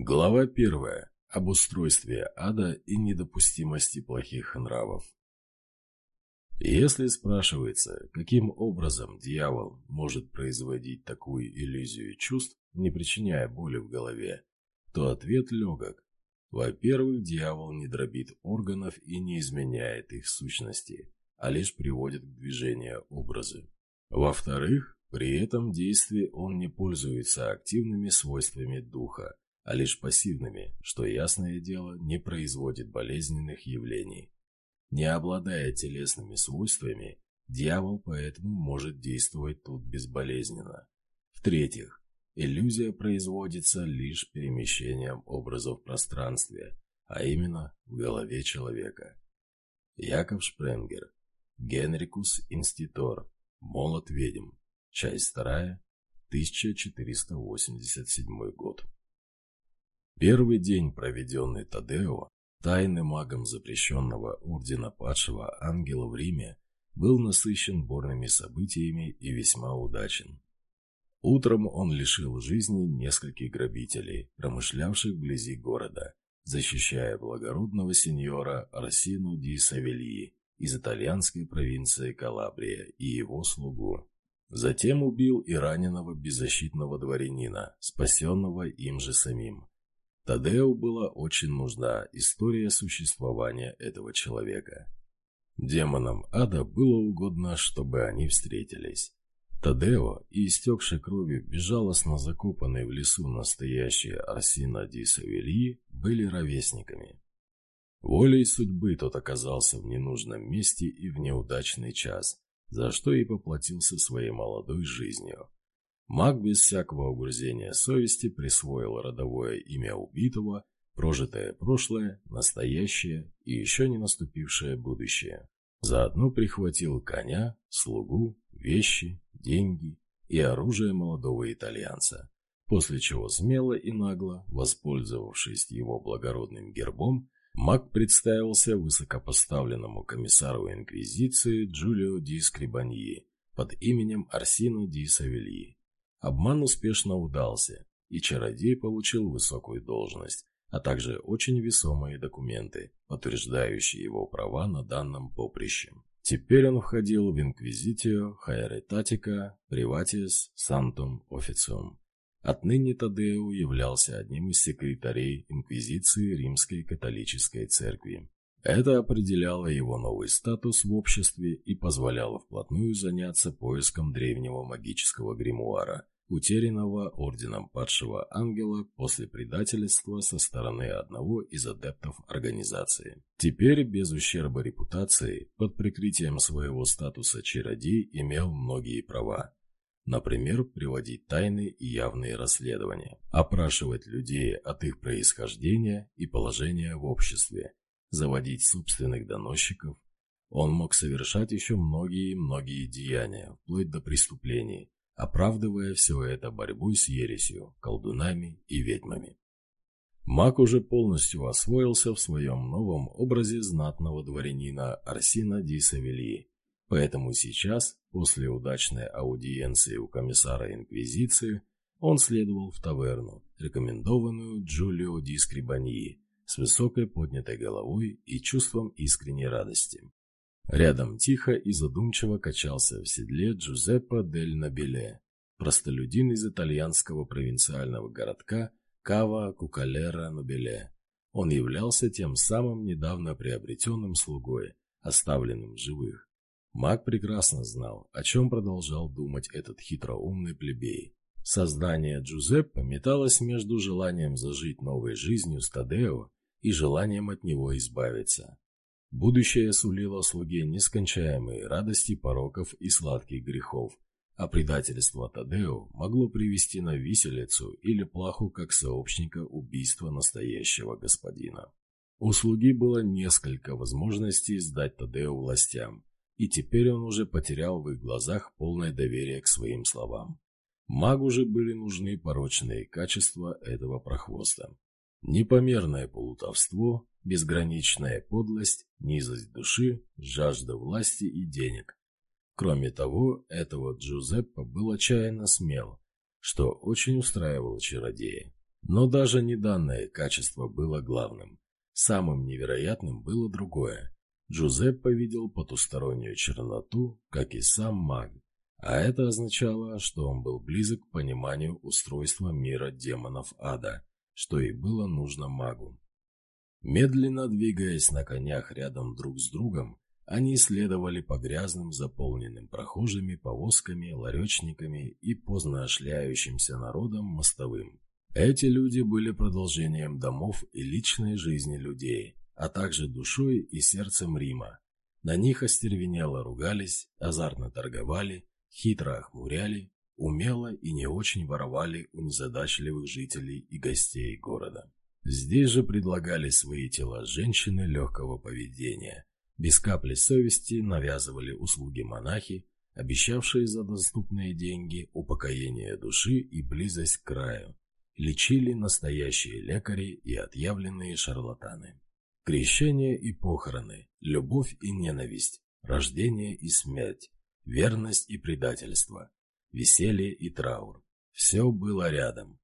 Глава первая. Об устройстве ада и недопустимости плохих нравов. Если спрашивается, каким образом дьявол может производить такую иллюзию чувств, не причиняя боли в голове, то ответ легок. Во-первых, дьявол не дробит органов и не изменяет их сущности, а лишь приводит к движению образы. Во-вторых, при этом действии он не пользуется активными свойствами духа, а лишь пассивными, что, ясное дело, не производит болезненных явлений. Не обладая телесными свойствами, дьявол поэтому может действовать тут безболезненно. В-третьих, иллюзия производится лишь перемещением образов в пространстве, а именно в голове человека. Яков Шпренгер, Генрикус Инститор, Молот ведьм, часть вторая, 1487 год. Первый день, проведенный Тадео, тайным магом запрещенного Ордена Падшего Ангела в Риме, был насыщен бурными событиями и весьма удачен. Утром он лишил жизни нескольких грабителей, промышлявших вблизи города, защищая благородного сеньора Арсину ди Савельи из итальянской провинции Калабрия и его слугу. Затем убил и раненого беззащитного дворянина, спасенного им же самим. Тадео была очень нужна история существования этого человека. Демонам ада было угодно, чтобы они встретились. Тадео и истекший кровью безжалостно закопанный в лесу настоящий Арсина Ди Савельи были ровесниками. Волей судьбы тот оказался в ненужном месте и в неудачный час, за что и поплатился своей молодой жизнью. Маг без всякого угрызения совести присвоил родовое имя убитого, прожитое прошлое, настоящее и еще не наступившее будущее. Заодно прихватил коня, слугу, вещи, деньги и оружие молодого итальянца, после чего смело и нагло, воспользовавшись его благородным гербом, маг представился высокопоставленному комиссару Инквизиции Джулио Ди Скрибаньи под именем Арсино Ди Савельи. Обман успешно удался, и чародей получил высокую должность, а также очень весомые документы, подтверждающие его права на данном поприще. Теперь он входил в Инквизитию Хайретатика Приватис Сантум Официум. Отныне Тадеу являлся одним из секретарей Инквизиции Римской католической церкви. Это определяло его новый статус в обществе и позволяло вплотную заняться поиском древнего магического гримуара, утерянного орденом падшего ангела после предательства со стороны одного из адептов организации. Теперь, без ущерба репутации, под прикрытием своего статуса чародей имел многие права. Например, приводить тайные и явные расследования, опрашивать людей от их происхождения и положения в обществе, заводить собственных доносчиков. Он мог совершать еще многие-многие деяния, вплоть до преступлений, оправдывая все это борьбой с ересью, колдунами и ведьмами. Маг уже полностью освоился в своем новом образе знатного дворянина Арсина Ди Савельи, поэтому сейчас, после удачной аудиенции у комиссара Инквизиции, он следовал в таверну, рекомендованную Джулио Ди Скрибаньи, с высокой поднятой головой и чувством искренней радости. Рядом тихо и задумчиво качался в седле Джузеппе дель Набеле, простолюдин из итальянского провинциального городка Кава Кукалера Набеле. Он являлся тем самым недавно приобретенным слугой, оставленным живых. Маг прекрасно знал, о чем продолжал думать этот хитроумный плебей. Создание Джузеппе металось между желанием зажить новой жизнью с Тадео и желанием от него избавиться. Будущее сулило слуге нескончаемые радости пороков и сладких грехов, а предательство Тадео могло привести на виселицу или плаху как сообщника убийства настоящего господина. У слуги было несколько возможностей сдать Тадео властям, и теперь он уже потерял в их глазах полное доверие к своим словам. Магу же были нужны порочные качества этого прохвоста. Непомерное плутовство, безграничная подлость, низость души, жажда власти и денег. Кроме того, этого Джузеппе был отчаянно смел, что очень устраивало чародея. Но даже не данное качество было главным. Самым невероятным было другое. Джузеппе видел потустороннюю черноту, как и сам маг, а это означало, что он был близок к пониманию устройства мира демонов ада, что и было нужно магу. Медленно двигаясь на конях рядом друг с другом, они следовали по грязным, заполненным прохожими, повозками, ларечниками и поздно ошляющимся народом мостовым. Эти люди были продолжением домов и личной жизни людей, а также душой и сердцем Рима. На них остервенело ругались, азартно торговали, хитро охмуряли, умело и не очень воровали у незадачливых жителей и гостей города. Здесь же предлагали свои тела женщины легкого поведения. Без капли совести навязывали услуги монахи, обещавшие за доступные деньги упокоение души и близость к краю. Лечили настоящие лекари и отъявленные шарлатаны. Крещение и похороны, любовь и ненависть, рождение и смерть, верность и предательство, веселье и траур. Все было рядом.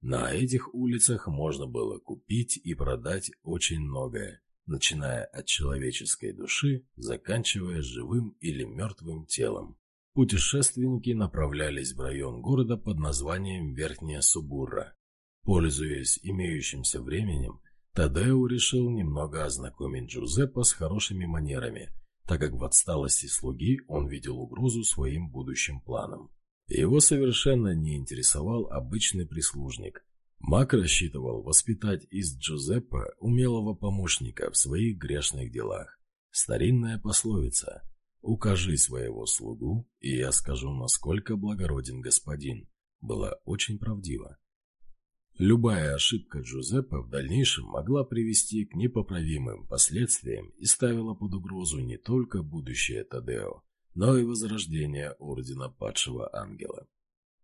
На этих улицах можно было купить и продать очень многое, начиная от человеческой души, заканчивая живым или мертвым телом. Путешественники направлялись в район города под названием Верхняя Субурра. Пользуясь имеющимся временем, Тадео решил немного ознакомить Джузеппе с хорошими манерами – так как в отсталости слуги он видел угрозу своим будущим планам. Его совершенно не интересовал обычный прислужник. Мак рассчитывал воспитать из Джузеппе умелого помощника в своих грешных делах. Старинная пословица «Укажи своего слугу, и я скажу, насколько благороден господин» была очень правдива. Любая ошибка Джузеппе в дальнейшем могла привести к непоправимым последствиям и ставила под угрозу не только будущее Тадео, но и возрождение Ордена Падшего Ангела.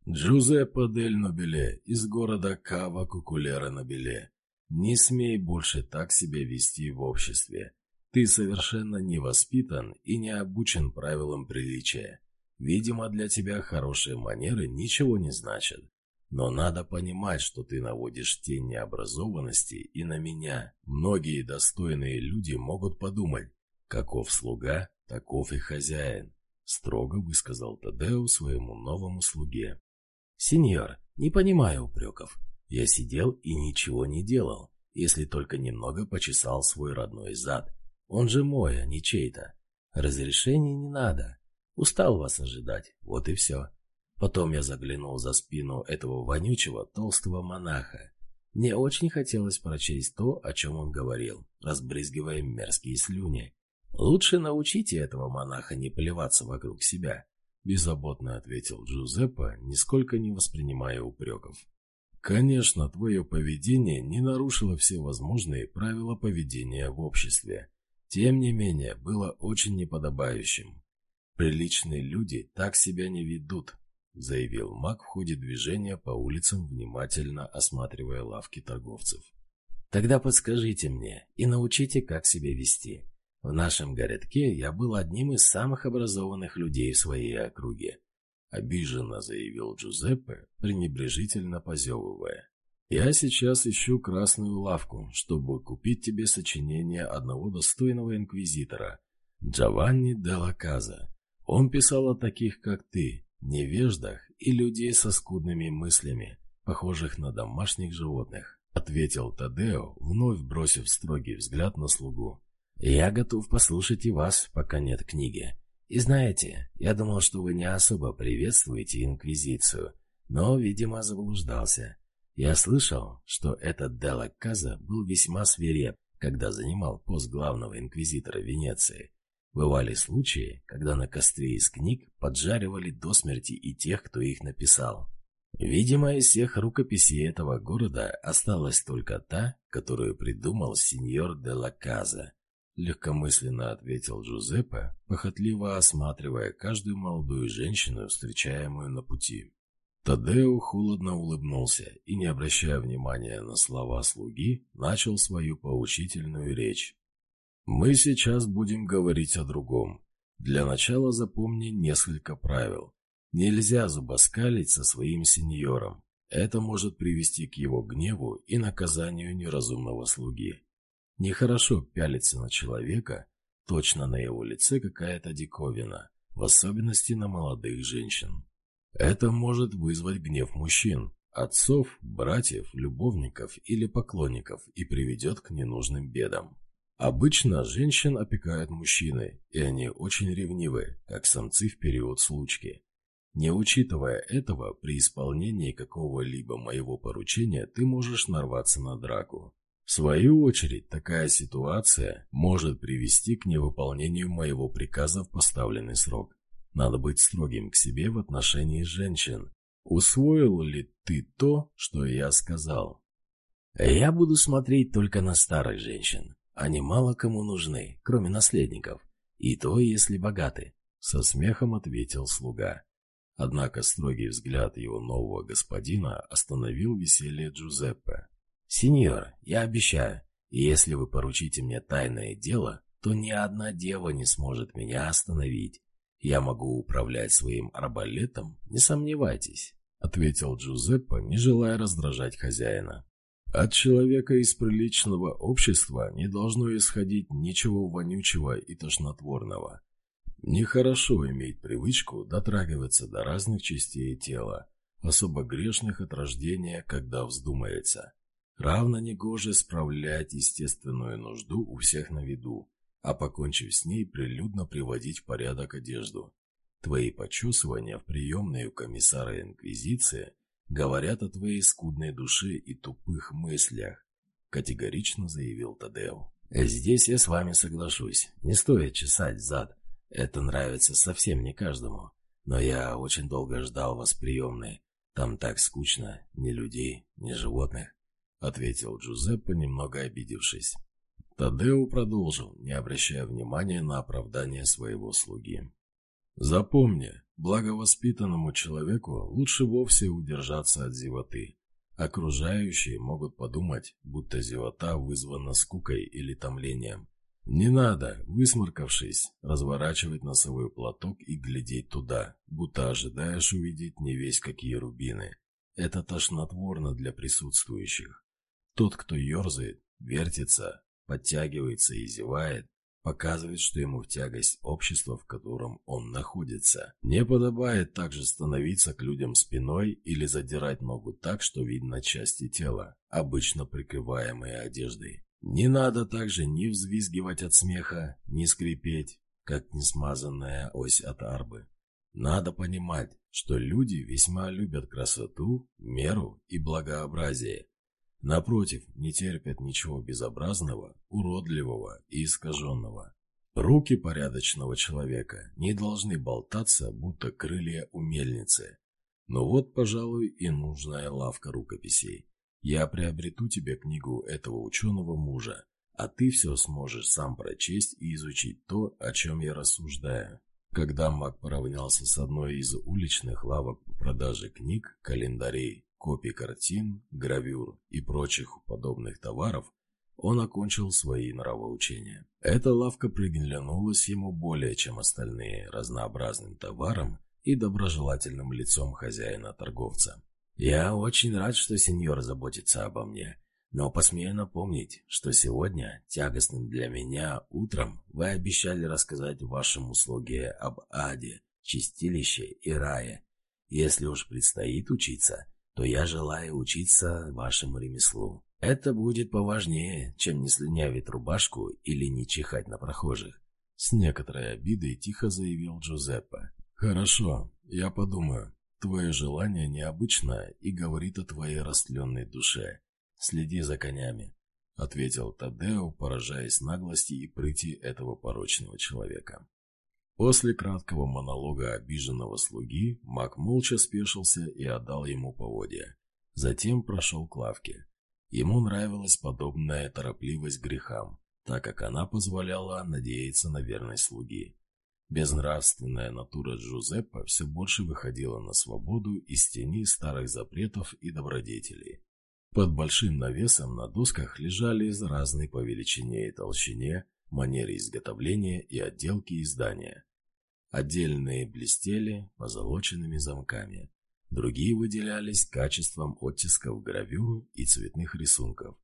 Джузеппе дель Нобеле из города Кава Кукулера Нобеле. Не смей больше так себя вести в обществе. Ты совершенно не воспитан и не обучен правилам приличия. Видимо, для тебя хорошие манеры ничего не значат. Но надо понимать, что ты наводишь тень необразованности и на меня. Многие достойные люди могут подумать, каков слуга, таков и хозяин, строго высказал Тадео своему новому слуге. Сеньор, не понимаю упреков. Я сидел и ничего не делал, если только немного почесал свой родной зад. Он же мой, а не чей-то. Разрешения не надо. Устал вас ожидать, вот и все. Потом я заглянул за спину этого вонючего толстого монаха. Мне очень хотелось прочесть то, о чем он говорил, разбрызгивая мерзкие слюни. «Лучше научите этого монаха не плеваться вокруг себя», – беззаботно ответил Джузеппе, нисколько не воспринимая упреков. «Конечно, твое поведение не нарушило все возможные правила поведения в обществе. Тем не менее, было очень неподобающим. Приличные люди так себя не ведут, — заявил маг в ходе движения по улицам, внимательно осматривая лавки торговцев. «Тогда подскажите мне и научите, как себя вести. В нашем городке я был одним из самых образованных людей в своей округе», — обиженно заявил Джузеппе, пренебрежительно позевывая. «Я сейчас ищу красную лавку, чтобы купить тебе сочинение одного достойного инквизитора, Джованни де Лаказа. Он писал о таких, как ты, невеждах и людей со скудными мыслями, похожих на домашних животных», — ответил Тадео, вновь бросив строгий взгляд на слугу. «Я готов послушать и вас, пока нет книги. И знаете, я думал, что вы не особо приветствуете Инквизицию, но, видимо, заблуждался. Я слышал, что этот Делла Каза был весьма свиреп, когда занимал пост главного инквизитора Венеции. Бывали случаи, когда на костре из книг поджаривали до смерти и тех, кто их написал. Видимо, из всех рукописей этого города осталась только та, которую придумал сеньор де ла Каза. Легкомысленно ответил Джузеппе, похотливо осматривая каждую молодую женщину, встречаемую на пути. Тадео холодно улыбнулся и, не обращая внимания на слова слуги, начал свою поучительную речь. Мы сейчас будем говорить о другом. Для начала запомни несколько правил. Нельзя зубоскалить со своим сеньором. Это может привести к его гневу и наказанию неразумного слуги. Нехорошо пялиться на человека, точно на его лице какая-то диковина, в особенности на молодых женщин. Это может вызвать гнев мужчин, отцов, братьев, любовников или поклонников и приведет к ненужным бедам. Обычно женщин опекают мужчины, и они очень ревнивы, как самцы в период случки. Не учитывая этого, при исполнении какого-либо моего поручения ты можешь нарваться на драку. В свою очередь, такая ситуация может привести к невыполнению моего приказа в поставленный срок. Надо быть строгим к себе в отношении женщин. Усвоил ли ты то, что я сказал? Я буду смотреть только на старых женщин. Они мало кому нужны, кроме наследников. И то, если богаты. Со смехом ответил слуга. Однако строгий взгляд его нового господина остановил веселье Джузеппе. «Сеньор, я обещаю, если вы поручите мне тайное дело, то ни одна дева не сможет меня остановить. Я могу управлять своим арбалетом, не сомневайтесь», — ответил Джузеппе, не желая раздражать хозяина. От человека из приличного общества не должно исходить ничего вонючего и тошнотворного. Нехорошо иметь привычку дотрагиваться до разных частей тела, особо грешных от рождения, когда вздумается. Равно негоже справлять естественную нужду у всех на виду, а покончив с ней, прилюдно приводить в порядок одежду. Твои почесывания в приемной у комиссара Инквизиции говорят о твоей скудной душе и тупых мыслях», — категорично заявил Тадео. «Здесь я с вами соглашусь. Не стоит чесать зад. Это нравится совсем не каждому. Но я очень долго ждал вас приемной. Там так скучно. Ни людей, ни животных», — ответил Джузеппе, немного обидевшись. Тадео продолжил, не обращая внимания на оправдание своего слуги. «Запомни, Благовоспитанному человеку лучше вовсе удержаться от зевоты. Окружающие могут подумать, будто зевота вызвана скукой или томлением. Не надо, высморкавшись, разворачивать носовой платок и глядеть туда, будто ожидаешь увидеть не весь какие рубины. Это тошнотворно для присутствующих. Тот, кто ерзает, вертится, подтягивается и зевает, показывает, что ему в тягость общество, в котором он находится. Не подобает также становиться к людям спиной или задирать ногу так, что видно части тела, обычно прикрываемые одеждой. Не надо также ни взвизгивать от смеха, ни скрипеть, как несмазанная ось от арбы. Надо понимать, что люди весьма любят красоту, меру и благообразие, Напротив, не терпят ничего безобразного, уродливого и искаженного. Руки порядочного человека не должны болтаться, будто крылья у мельницы. Но вот, пожалуй, и нужная лавка рукописей. Я приобрету тебе книгу этого ученого мужа, а ты все сможешь сам прочесть и изучить то, о чем я рассуждаю. Когда маг поравнялся с одной из уличных лавок по продаже книг, календарей, копий картин, гравюр и прочих подобных товаров, он окончил свои нравоучения. Эта лавка приглянулась ему более чем остальные разнообразным товаром и доброжелательным лицом хозяина-торговца. «Я очень рад, что сеньор заботится обо мне, но посмею напомнить, что сегодня, тягостным для меня утром, вы обещали рассказать вашему слуге об аде, чистилище и рае. Если уж предстоит учиться, то я желаю учиться вашему ремеслу. Это будет поважнее, чем не слюнявить рубашку или не чихать на прохожих. С некоторой обидой тихо заявил Джузеппе. «Хорошо, я подумаю. Твое желание необычное и говорит о твоей растленной душе. Следи за конями», — ответил Тадео, поражаясь наглости и прыти этого порочного человека. После краткого монолога обиженного слуги маг молча спешился и отдал ему поводья. Затем прошел к лавке. Ему нравилась подобная торопливость грехам, так как она позволяла надеяться на верность слуги. Безнравственная натура Джузеппе все больше выходила на свободу из тени старых запретов и добродетелей. Под большим навесом на досках лежали из разной по величине и толщине манере изготовления и отделки издания. Отдельные блестели позолоченными замками. другие выделялись качеством оттисков гравюр и цветных рисунков,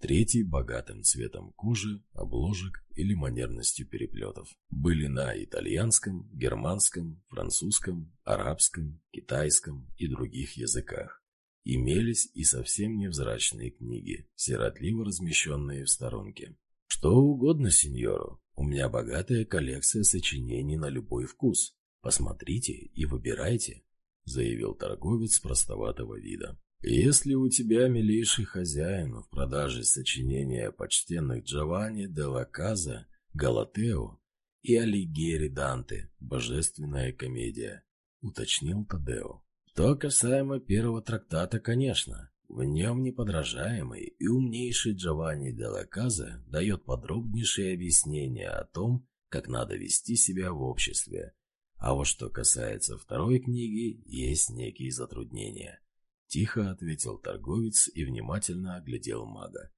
третий – богатым цветом кожи, обложек или манерностью переплетов. Были на итальянском, германском, французском, арабском, китайском и других языках. Имелись и совсем невзрачные книги, сиротливо размещенные в сторонке. «Что угодно, сеньору. У меня богатая коллекция сочинений на любой вкус. Посмотрите и выбирайте», — заявил торговец простоватого вида. Если у тебя, милейший хозяин, в продаже сочинения почтенных Джованни де Лаказа, Галатео и Алигьери Данте «Божественная комедия», — уточнил Тадео. То касаемо первого трактата, конечно. В нем неподражаемый и умнейший Джованни де Лаказа дает подробнейшие объяснения о том, как надо вести себя в обществе. А вот что касается второй книги, есть некие затруднения. Тихо ответил торговец и внимательно оглядел мага.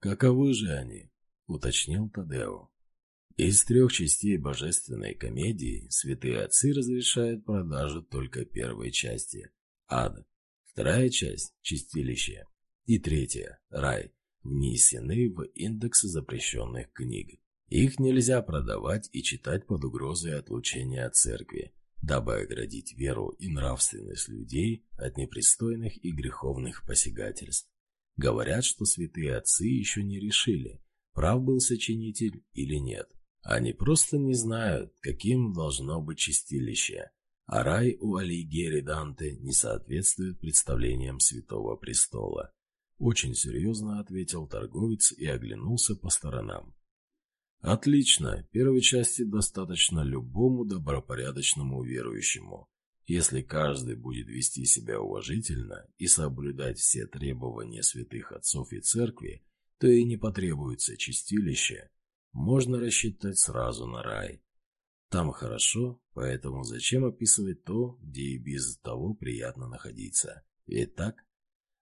«Каковы же они?» — уточнил Тадео. Из трех частей божественной комедии святые отцы разрешают продажу только первой части – ад, вторая часть – чистилище и третья – рай, внесены в индекс запрещенных книг. Их нельзя продавать и читать под угрозой отлучения от церкви дабы оградить веру и нравственность людей от непристойных и греховных посягательств. Говорят, что святые отцы еще не решили, прав был сочинитель или нет. Они просто не знают, каким должно быть чистилище, а рай у Алигери Данте не соответствует представлениям Святого Престола. Очень серьезно ответил торговец и оглянулся по сторонам. Отлично, первой части достаточно любому добропорядочному верующему. Если каждый будет вести себя уважительно и соблюдать все требования святых отцов и церкви, то и не потребуется чистилище. Можно рассчитать сразу на рай. Там хорошо, поэтому зачем описывать то, где и без того приятно находиться? Ведь так?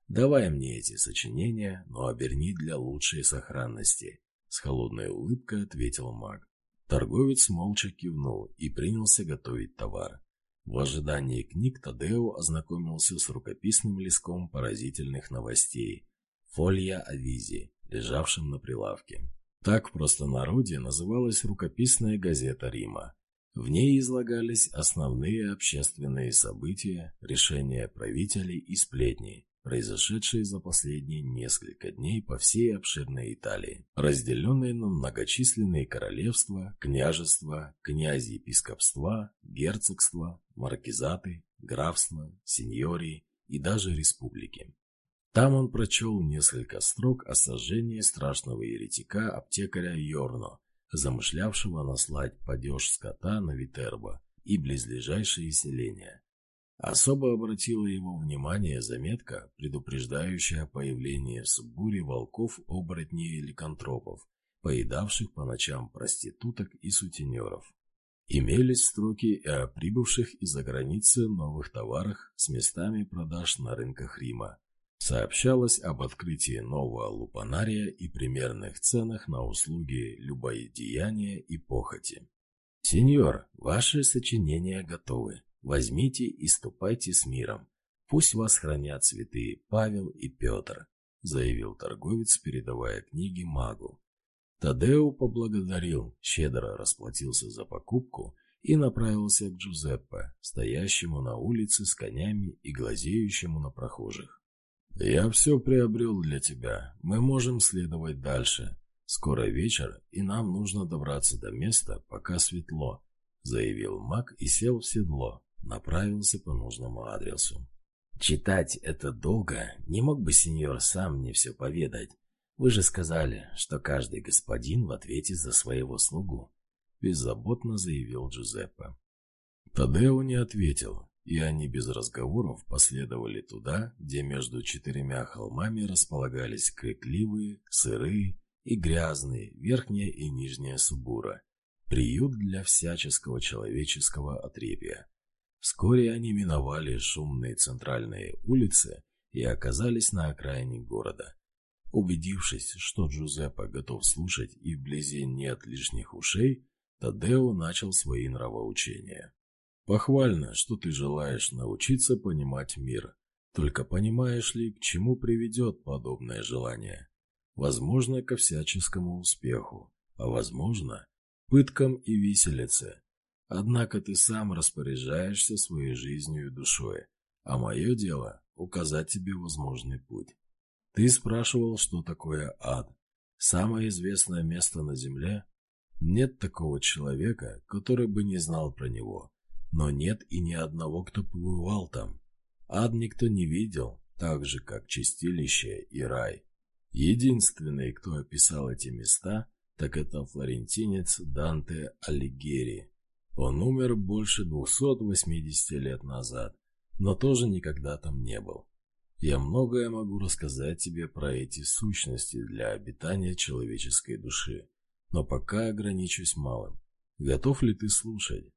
Давай мне эти сочинения, но оберни для лучшей сохранности. С холодной улыбкой ответил маг. Торговец молча кивнул и принялся готовить товар. В ожидании книг Тадео ознакомился с рукописным листком поразительных новостей «Фолья Авизи», лежавшим на прилавке. Так в простонародье называлась рукописная газета Рима. В ней излагались основные общественные события, решения правителей и сплетни, произошедшие за последние несколько дней по всей обширной Италии, разделенные на многочисленные королевства, княжества, князи-епископства, герцогства, маркизаты, графства, сеньории и даже республики. Там он прочел несколько строк о сожжении страшного еретика аптекаря Йорно, замышлявшего наслать падеж скота на Витербо и близлежащие селения. Особо обратила его внимание заметка, предупреждающая о появлении в Субуре волков, оборотней и ликантропов, поедавших по ночам проституток и сутенеров. Имелись строки и о прибывших из-за границы новых товарах с местами продаж на рынках Рима. Сообщалось об открытии нового лупанария и примерных ценах на услуги любодеяния и похоти. «Сеньор, ваши сочинения готовы», Возьмите и ступайте с миром. Пусть вас хранят святые Павел и Петр», — заявил торговец, передавая книги магу. Тадео поблагодарил, щедро расплатился за покупку и направился к Джузеппе, стоящему на улице с конями и глазеющему на прохожих. «Я все приобрел для тебя. Мы можем следовать дальше. Скоро вечер, и нам нужно добраться до места, пока светло», — заявил маг и сел в седло, направился по нужному адресу. «Читать это долго. Не мог бы сеньор сам мне все поведать? Вы же сказали, что каждый господин в ответе за своего слугу», — беззаботно заявил Джузеппе. Тадео не ответил, и они без разговоров последовали туда, где между четырьмя холмами располагались крикливые, сырые и грязные верхняя и нижняя Субура, приют для всяческого человеческого отребья. Вскоре они миновали шумные центральные улицы и оказались на окраине города. Убедившись, что Джузеппе готов слушать и вблизи нет лишних ушей, Тадео начал свои нравоучения. Похвально, что ты желаешь научиться понимать мир. Только понимаешь ли, к чему приведет подобное желание? Возможно, ко всяческому успеху, а возможно, пыткам и виселице. Однако ты сам распоряжаешься своей жизнью и душой, а мое дело – указать тебе возможный путь. Ты спрашивал, что такое ад. Самое известное место на земле? Нет такого человека, который бы не знал про него. Но нет и ни одного, кто побывал там. Ад никто не видел, так же, как чистилище и рай. Единственный, кто описал эти места, так это флорентинец Данте Алигьери. Он умер больше 280 лет назад, но тоже никогда там не был. Я многое могу рассказать тебе про эти сущности для обитания человеческой души, но пока ограничусь малым. Готов ли ты слушать?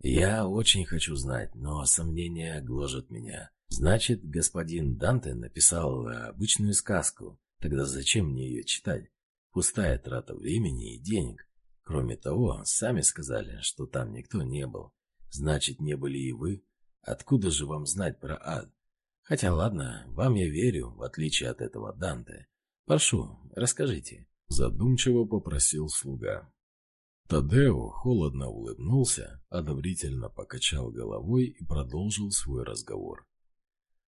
Я очень хочу знать, но сомнения гложат меня. Значит, господин Данте написал обычную сказку. Тогда зачем мне ее читать? Пустая трата времени и денег. Кроме того, сами сказали, что там никто не был. Значит, не были и вы. Откуда же вам знать про ад? Хотя ладно, вам я верю, в отличие от этого Данте. Прошу, расскажите. Задумчиво попросил слуга. Тадео холодно улыбнулся, одобрительно покачал головой и продолжил свой разговор.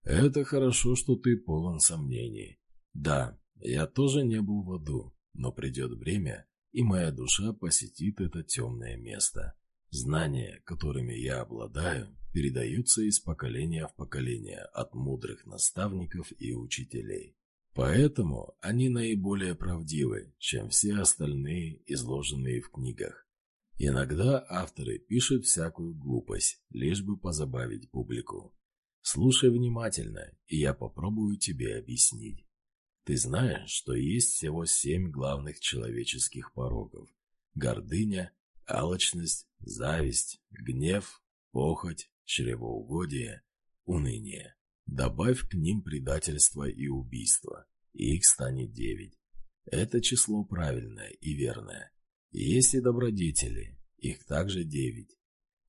«Это хорошо, что ты полон сомнений. Да, я тоже не был в аду, но придет время, и моя душа посетит это темное место. Знания, которыми я обладаю, передаются из поколения в поколение от мудрых наставников и учителей. Поэтому они наиболее правдивы, чем все остальные, изложенные в книгах. Иногда авторы пишут всякую глупость, лишь бы позабавить публику. Слушай внимательно, и я попробую тебе объяснить. Ты знаешь, что есть всего семь главных человеческих пороков. Гордыня, алчность, зависть, гнев, похоть, чревоугодие, уныние. Добавь к ним предательство и убийство, их станет девять. Это число правильное и верное. Есть и добродетели, их также девять.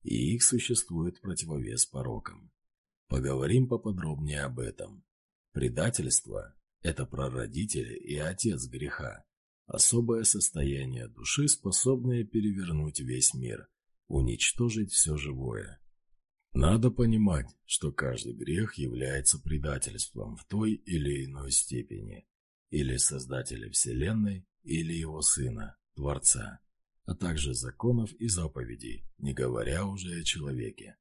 И их существует противовес порокам. Поговорим поподробнее об этом. Предательство – это прародитель и отец греха. Особое состояние души, способное перевернуть весь мир, уничтожить все живое. Надо понимать, что каждый грех является предательством в той или иной степени, или Создателя Вселенной, или Его Сына, Творца, а также законов и заповедей, не говоря уже о человеке.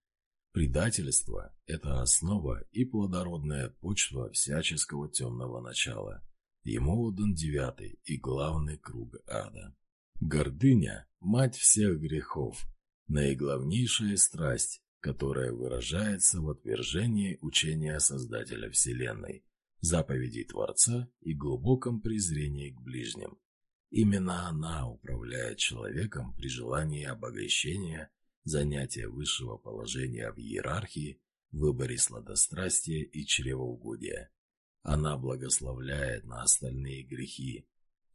Предательство – это основа и плодородная почва всяческого темного начала. Ему отдан девятый и главный круг ада. Гордыня – мать всех грехов, наиглавнейшая страсть, которое выражается в отвержении учения Создателя Вселенной, заповедей Творца и глубоком презрении к ближним. Именно она управляет человеком при желании обогащения, занятия высшего положения в иерархии, выборе сладострастия и чревоугодия. Она благословляет на остальные грехи.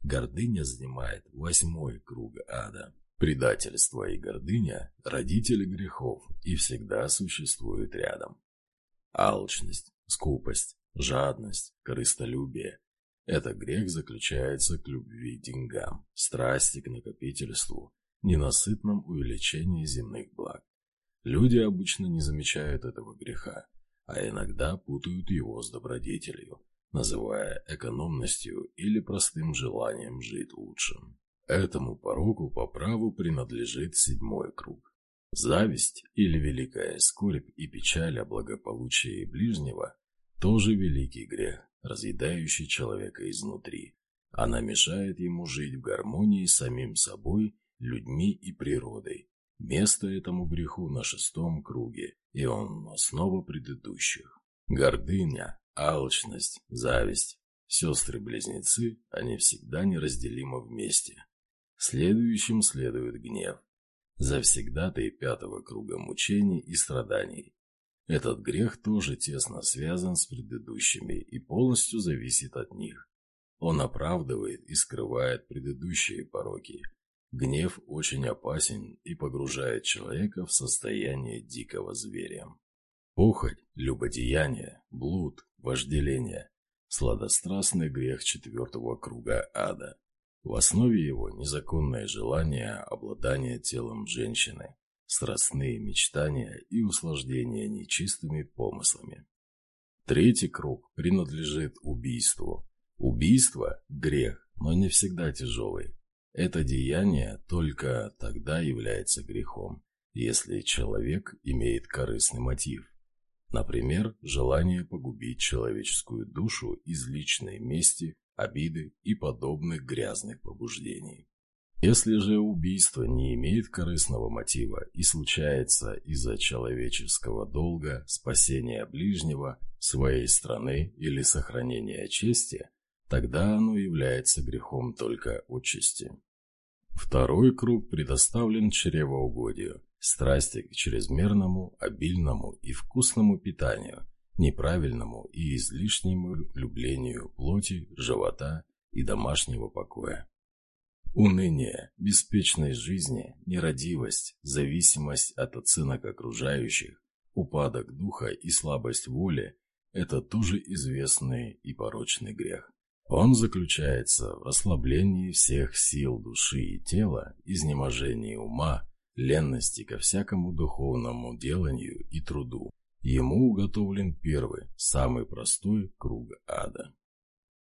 Гордыня занимает восьмой круг ада. Предательство и гордыня – родители грехов и всегда существуют рядом. Алчность, скупость, жадность, корыстолюбие – это грех заключается к любви деньгам, страсти к накопительству, ненасытном увеличении земных благ. Люди обычно не замечают этого греха, а иногда путают его с добродетелью, называя экономностью или простым желанием жить лучшим. Этому пороку по праву принадлежит седьмой круг. Зависть или великая скорбь и печаль о благополучии ближнего – тоже великий грех, разъедающий человека изнутри. Она мешает ему жить в гармонии с самим собой, людьми и природой. Место этому греху на шестом круге, и он основа предыдущих. Гордыня, алчность, зависть – сестры-близнецы, они всегда неразделимы вместе. Следующим следует гнев. Завсегдатый пятого круга мучений и страданий. Этот грех тоже тесно связан с предыдущими и полностью зависит от них. Он оправдывает и скрывает предыдущие пороки. Гнев очень опасен и погружает человека в состояние дикого зверя. Похоть, любодеяние, блуд, вожделение – сладострастный грех четвертого круга ада. В основе его незаконное желание обладания телом женщины, страстные мечтания и услаждение нечистыми помыслами. Третий круг принадлежит убийству. Убийство – грех, но не всегда тяжелый. Это деяние только тогда является грехом, если человек имеет корыстный мотив. Например, желание погубить человеческую душу из личной мести обиды и подобных грязных побуждений. Если же убийство не имеет корыстного мотива и случается из-за человеческого долга, спасения ближнего, своей страны или сохранения чести, тогда оно является грехом только отчасти. Второй круг предоставлен чревоугодию, страсти к чрезмерному, обильному и вкусному питанию, неправильному и излишнему люблению плоти, живота и домашнего покоя. Уныние, беспечность жизни, нерадивость, зависимость от оценок окружающих, упадок духа и слабость воли – это тоже известный и порочный грех. Он заключается в расслаблении всех сил души и тела, изнеможении ума, ленности ко всякому духовному деланию и труду, Ему уготовлен первый, самый простой круг ада.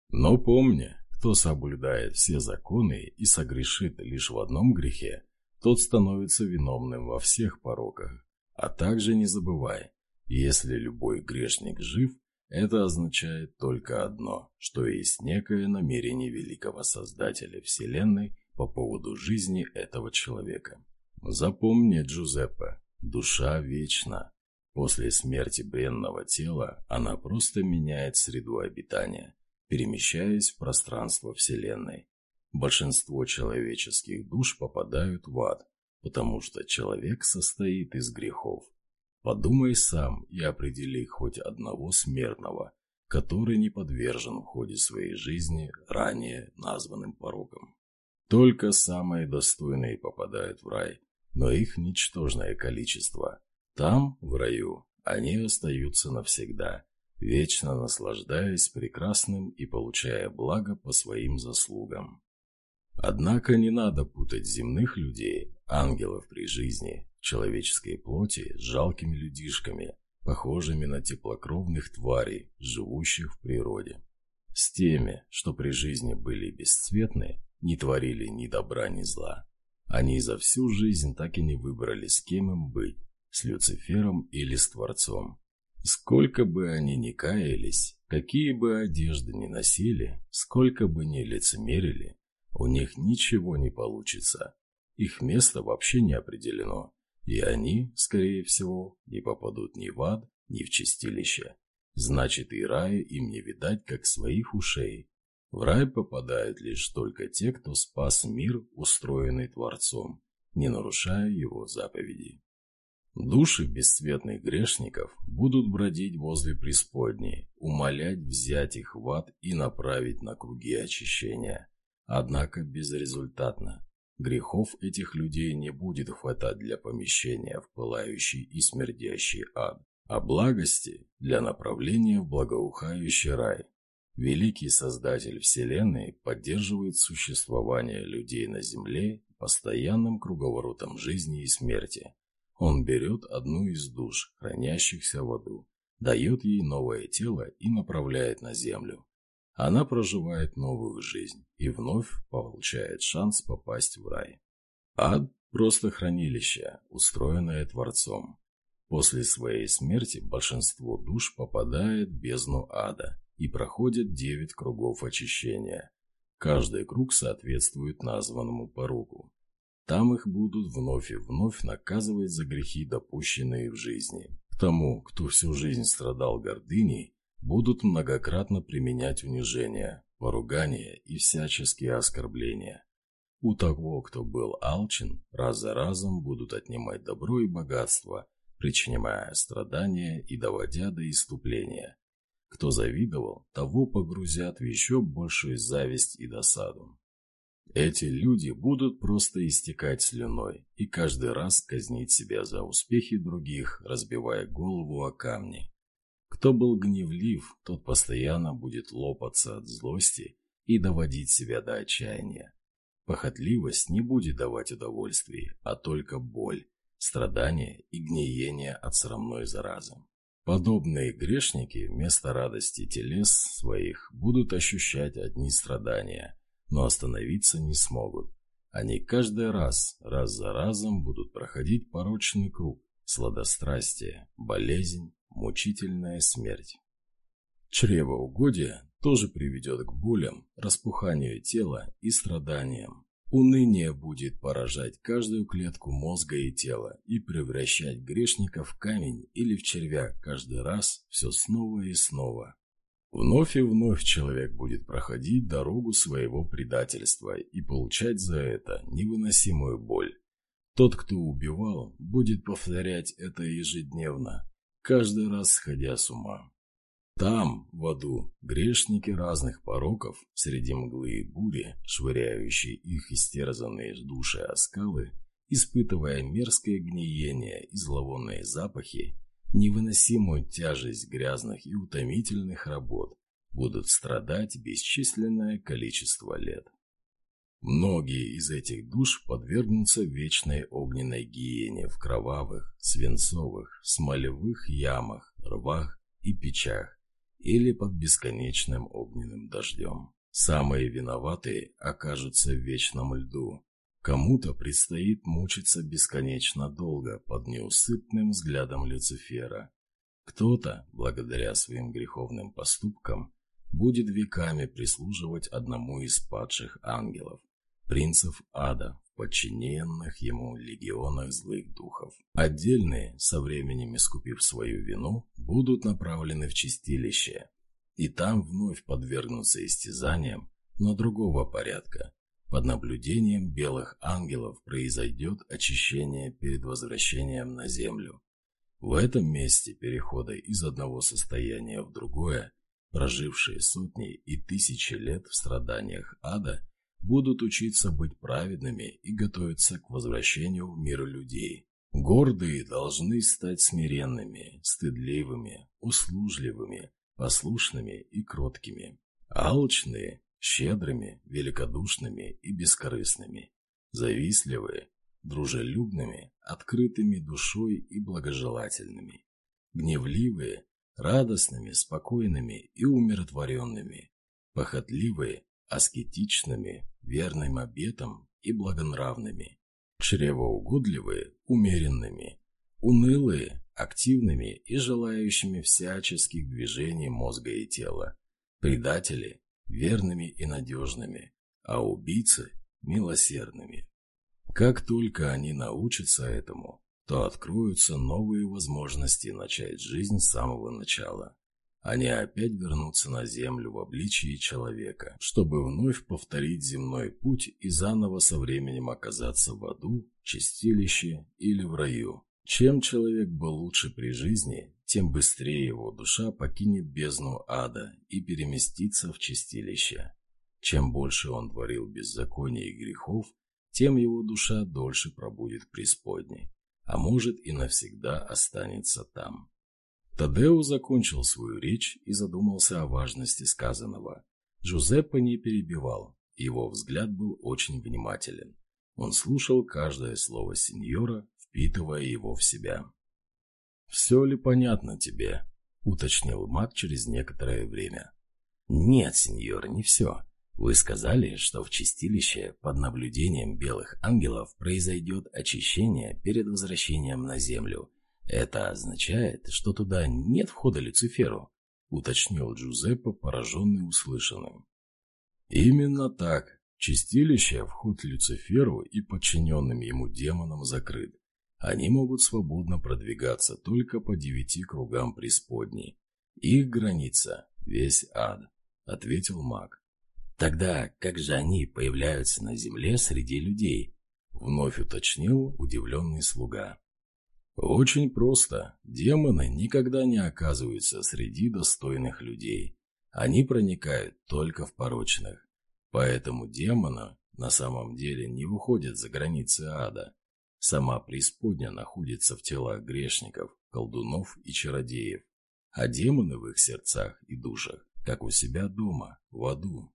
Но помни, кто соблюдает все законы и согрешит лишь в одном грехе, тот становится виновным во всех пороках. А также не забывай, если любой грешник жив, это означает только одно, что есть некое намерение великого Создателя Вселенной по поводу жизни этого человека. Запомни, Джузеппе, душа вечна, После смерти бренного тела она просто меняет среду обитания, перемещаясь в пространство Вселенной. Большинство человеческих душ попадают в ад, потому что человек состоит из грехов. Подумай сам и определи хоть одного смертного, который не подвержен в ходе своей жизни ранее названным порокам. Только самые достойные попадают в рай, но их ничтожное количество – там, в раю, они остаются навсегда, вечно наслаждаясь прекрасным и получая благо по своим заслугам. Однако не надо путать земных людей, ангелов при жизни, человеческой плоти с жалкими людишками, похожими на теплокровных тварей, живущих в природе. С теми, что при жизни были бесцветны, не творили ни добра, ни зла. Они за всю жизнь так и не выбрали, с кем им быть, с Люцифером или с Творцом. Сколько бы они ни каялись, какие бы одежды ни носили, сколько бы ни лицемерили, у них ничего не получится. Их место вообще не определено, и они, скорее всего, не попадут ни в ад, ни в чистилище. Значит, и рая им не видать, как своих ушей. В рай попадают лишь только те, кто спас мир, устроенный Творцом, не нарушая его заповедей. Души бесцветных грешников будут бродить возле преисподней, умолять взять их в ад и направить на круги очищения. Однако безрезультатно. Грехов этих людей не будет хватать для помещения в пылающий и смердящий ад, а благости для направления в благоухающий рай. Великий Создатель Вселенной поддерживает существование людей на Земле постоянным круговоротом жизни и смерти. Он берет одну из душ, хранящихся в аду, дает ей новое тело и направляет на землю. Она проживает новую жизнь и вновь получает шанс попасть в рай. Ад – просто хранилище, устроенное Творцом. После своей смерти большинство душ попадает в бездну ада и проходит девять кругов очищения. Каждый круг соответствует названному поруку. Там их будут вновь и вновь наказывать за грехи, допущенные в жизни. К тому, кто всю жизнь страдал гордыней, будут многократно применять унижения, поругания и всяческие оскорбления. У того, кто был алчен, раз за разом будут отнимать добро и богатство, причиняя страдания и доводя до иступления. Кто завидовал, того погрузят в еще большую зависть и досаду. Эти люди будут просто истекать слюной и каждый раз казнить себя за успехи других, разбивая голову о камни. Кто был гневлив, тот постоянно будет лопаться от злости и доводить себя до отчаяния. Похотливость не будет давать удовольствия, а только боль, страдания и гниение от срамной заразы. Подобные грешники вместо радости телес своих будут ощущать одни страдания, но остановиться не смогут. Они каждый раз, раз за разом будут проходить порочный круг, сладострастие, болезнь, мучительная смерть. Чревоугодие тоже приведет к болям, распуханию тела и страданиям. Уныние будет поражать каждую клетку мозга и тела и превращать грешника в камень или в червя каждый раз все снова и снова. Вновь и вновь человек будет проходить дорогу своего предательства и получать за это невыносимую боль. Тот, кто убивал, будет повторять это ежедневно, каждый раз сходя с ума. Там, в аду, грешники разных пороков, среди мглы и бури, швыряющие их истерзанные души о испытывая мерзкое гниение и зловонные запахи, невыносимую тяжесть грязных и утомительных работ, будут страдать бесчисленное количество лет. Многие из этих душ подвергнутся вечной огненной гиене в кровавых, свинцовых, смолевых ямах, рвах и печах, или под бесконечным огненным дождем. Самые виноватые окажутся в вечном льду. Кому-то предстоит мучиться бесконечно долго под неусыпным взглядом Люцифера. Кто-то, благодаря своим греховным поступкам, будет веками прислуживать одному из падших ангелов, принцев ада, подчиненных ему легионах злых духов. Отдельные, со временем искупив свою вину, будут направлены в чистилище, и там вновь подвергнутся истязаниям, но другого порядка. Под наблюдением белых ангелов произойдет очищение перед возвращением на землю. В этом месте перехода из одного состояния в другое, прожившие сотни и тысячи лет в страданиях ада, будут учиться быть праведными и готовиться к возвращению в мир людей. Гордые должны стать смиренными, стыдливыми, услужливыми, послушными и кроткими. Алчные – щедрыми, великодушными и бескорыстными. Завистливые – дружелюбными, открытыми душой и благожелательными. Гневливые – радостными, спокойными и умиротворенными. Похотливые аскетичными, верным обетам и благонравными, чревоугодливые, умеренными, унылые, активными и желающими всяческих движений мозга и тела, предатели, верными и надежными, а убийцы – милосердными. Как только они научатся этому, то откроются новые возможности начать жизнь с самого начала они опять вернутся на землю в обличии человека, чтобы вновь повторить земной путь и заново со временем оказаться в аду, чистилище или в раю. Чем человек был лучше при жизни, тем быстрее его душа покинет бездну ада и переместится в чистилище. Чем больше он творил беззаконий и грехов, тем его душа дольше пробудет в преисподней, а может и навсегда останется там. Тадео закончил свою речь и задумался о важности сказанного. Джузеппе не перебивал, его взгляд был очень внимателен. Он слушал каждое слово сеньора, впитывая его в себя. «Все ли понятно тебе?» – уточнил маг через некоторое время. «Нет, сеньор, не все. Вы сказали, что в чистилище под наблюдением белых ангелов произойдет очищение перед возвращением на землю, «Это означает, что туда нет входа Люциферу», — уточнил Джузеппе, пораженный услышанным. «Именно так. Чистилище, вход Люциферу и подчиненным ему демонам закрыт. Они могут свободно продвигаться только по девяти кругам преисподней. Их граница — весь ад», — ответил маг. «Тогда как же они появляются на земле среди людей?» — вновь уточнил удивленный слуга. Очень просто. Демоны никогда не оказываются среди достойных людей. Они проникают только в порочных. Поэтому демона на самом деле не выходят за границы ада. Сама преисподня находится в телах грешников, колдунов и чародеев, а демоны в их сердцах и душах, как у себя дома, в аду.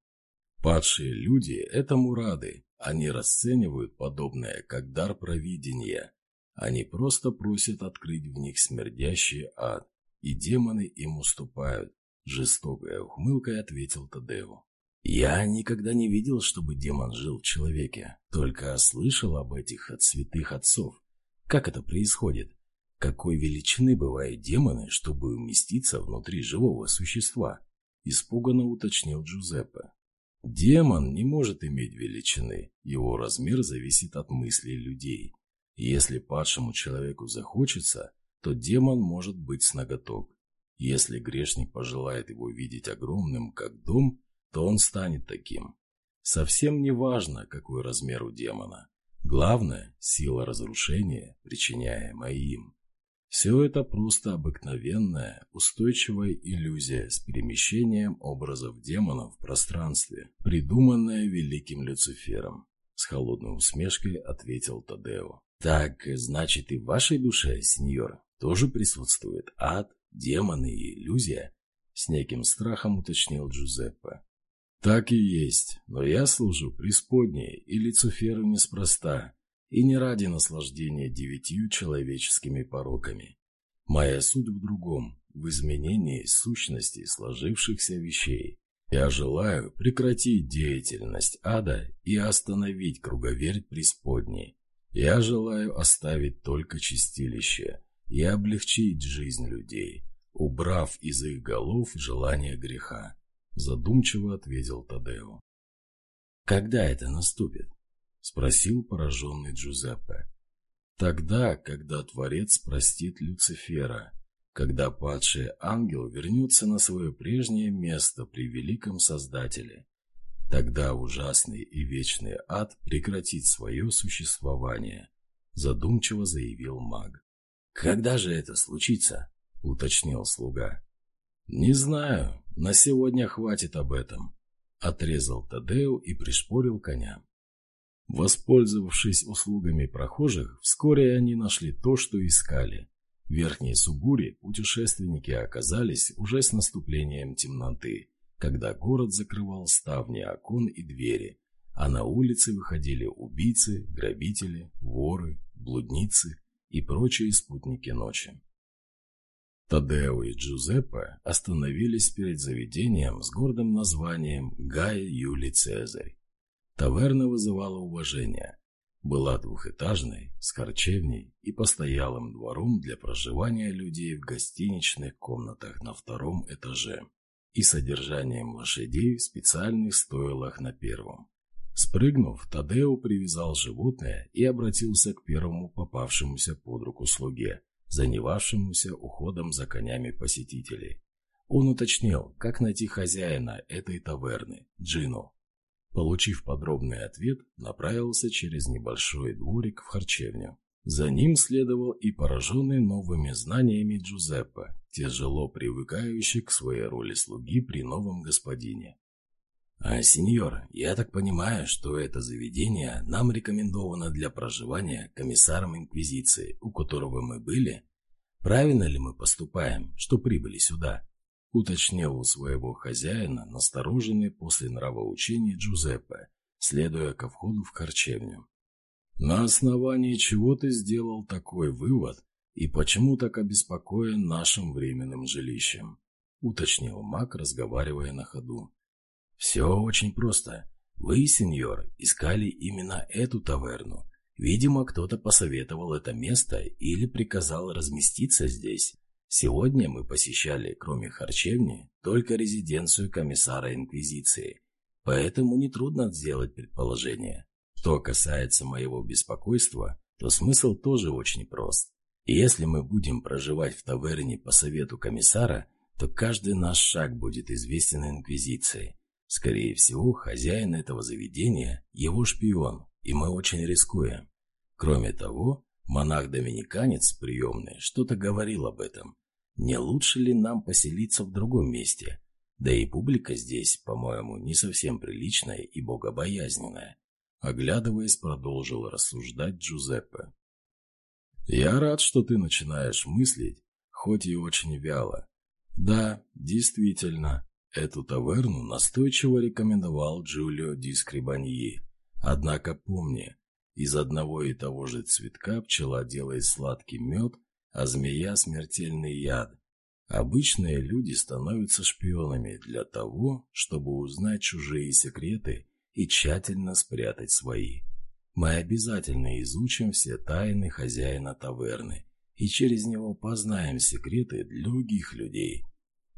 Падшие люди этому рады, они расценивают подобное как дар провидения. Они просто просят открыть в них смердящий ад, и демоны им уступают. Жестокая ухмылкой ответил Тадео. «Я никогда не видел, чтобы демон жил в человеке, только слышал об этих от святых отцов. Как это происходит? Какой величины бывают демоны, чтобы уместиться внутри живого существа?» Испуганно уточнил Джузеппе. Демон не может иметь величины, его размер зависит от мыслей людей. Если падшему человеку захочется, то демон может быть с ноготок. Если грешник пожелает его видеть огромным, как дом, то он станет таким. Совсем не важно, какой размер у демона. Главное – сила разрушения, причиняемая им. Все это просто обыкновенная, устойчивая иллюзия с перемещением образов демонов в пространстве, придуманная великим Люцифером. С холодной усмешкой ответил Тадео. «Так, значит, и в вашей душе, сеньор, тоже присутствует ад, демоны и иллюзия?» С неким страхом уточнил Джузеппе. «Так и есть, но я служу преисподней и Люциферу неспроста и не ради наслаждения девятью человеческими пороками. Моя суть в другом, в изменении сущности сложившихся вещей. Я желаю прекратить деятельность ада и остановить круговерть преисподней. Я желаю оставить только чистилище и облегчить жизнь людей, убрав из их голов желание греха, задумчиво ответил Тадео. Когда это наступит? — спросил пораженный Джузеппе. «Тогда, когда Творец простит Люцифера, когда падший ангел вернется на свое прежнее место при великом Создателе, тогда ужасный и вечный ад прекратит свое существование», — задумчиво заявил маг. «Когда же это случится?» — уточнил слуга. «Не знаю, на сегодня хватит об этом», — отрезал Тадеу и пришпорил коня. Воспользовавшись услугами прохожих, вскоре они нашли то, что искали. В Верхней Сугуре путешественники оказались уже с наступлением темноты, когда город закрывал ставни окон и двери, а на улицы выходили убийцы, грабители, воры, блудницы и прочие спутники ночи. Тадео и Джузеппе остановились перед заведением с гордым названием «Гай Юлий Цезарь». Таверна вызывала уважение. Была двухэтажной, с харчевней и постоялым двором для проживания людей в гостиничных комнатах на втором этаже и содержанием лошадей в специальных стойлах на первом. Спрыгнув, Тадео привязал животное и обратился к первому попавшемуся под руку слуге, занимавшемуся уходом за конями посетителей. Он уточнил, как найти хозяина этой таверны, Джину. Получив подробный ответ, направился через небольшой дворик в харчевню. За ним следовал и пораженный новыми знаниями Джузеппе, тяжело привыкающий к своей роли слуги при новом господине. «А, сеньор, я так понимаю, что это заведение нам рекомендовано для проживания комиссаром Инквизиции, у которого мы были? Правильно ли мы поступаем, что прибыли сюда?» уточнил у своего хозяина, настороженный после нравоучения Джузеппе, следуя ко входу в харчевню. «На основании чего ты сделал такой вывод и почему так обеспокоен нашим временным жилищем?» уточнил маг, разговаривая на ходу. «Все очень просто. Вы, сеньор, искали именно эту таверну. Видимо, кто-то посоветовал это место или приказал разместиться здесь. Сегодня мы посещали, кроме харчевни, только резиденцию комиссара Инквизиции, поэтому нетрудно сделать предположение. Что касается моего беспокойства, то смысл тоже очень прост. Если мы будем проживать в таверне по совету комиссара, то каждый наш шаг будет известен Инквизиции. Скорее всего, хозяин этого заведения – его шпион, и мы очень рискуем. Кроме того, монах-доминиканец приемный что-то говорил об этом, не лучше ли нам поселиться в другом месте? Да и публика здесь, по-моему, не совсем приличная и богобоязненная. Оглядываясь, продолжил рассуждать Джузеппе. «Я рад, что ты начинаешь мыслить, хоть и очень вяло. Да, действительно, эту таверну настойчиво рекомендовал Джулио Ди Скрибаньи. Однако помни, из одного и того же цветка пчела делает сладкий мед, а змея – смертельный яд. Обычные люди становятся шпионами для того, чтобы узнать чужие секреты и тщательно спрятать свои. Мы обязательно изучим все тайны хозяина таверны и через него познаем секреты других людей.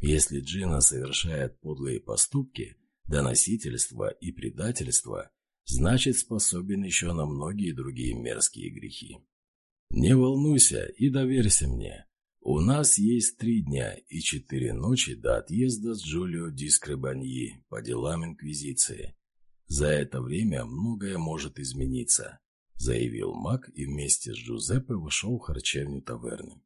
Если Джина совершает подлые поступки, доносительство и предательство, значит способен еще на многие другие мерзкие грехи. Не волнуйся и доверься мне. У нас есть три дня и четыре ночи до отъезда с Джулио Дискребаньи по делам Инквизиции. За это время многое может измениться, заявил маг и вместе с Джузеппе вошел в харчевню таверны.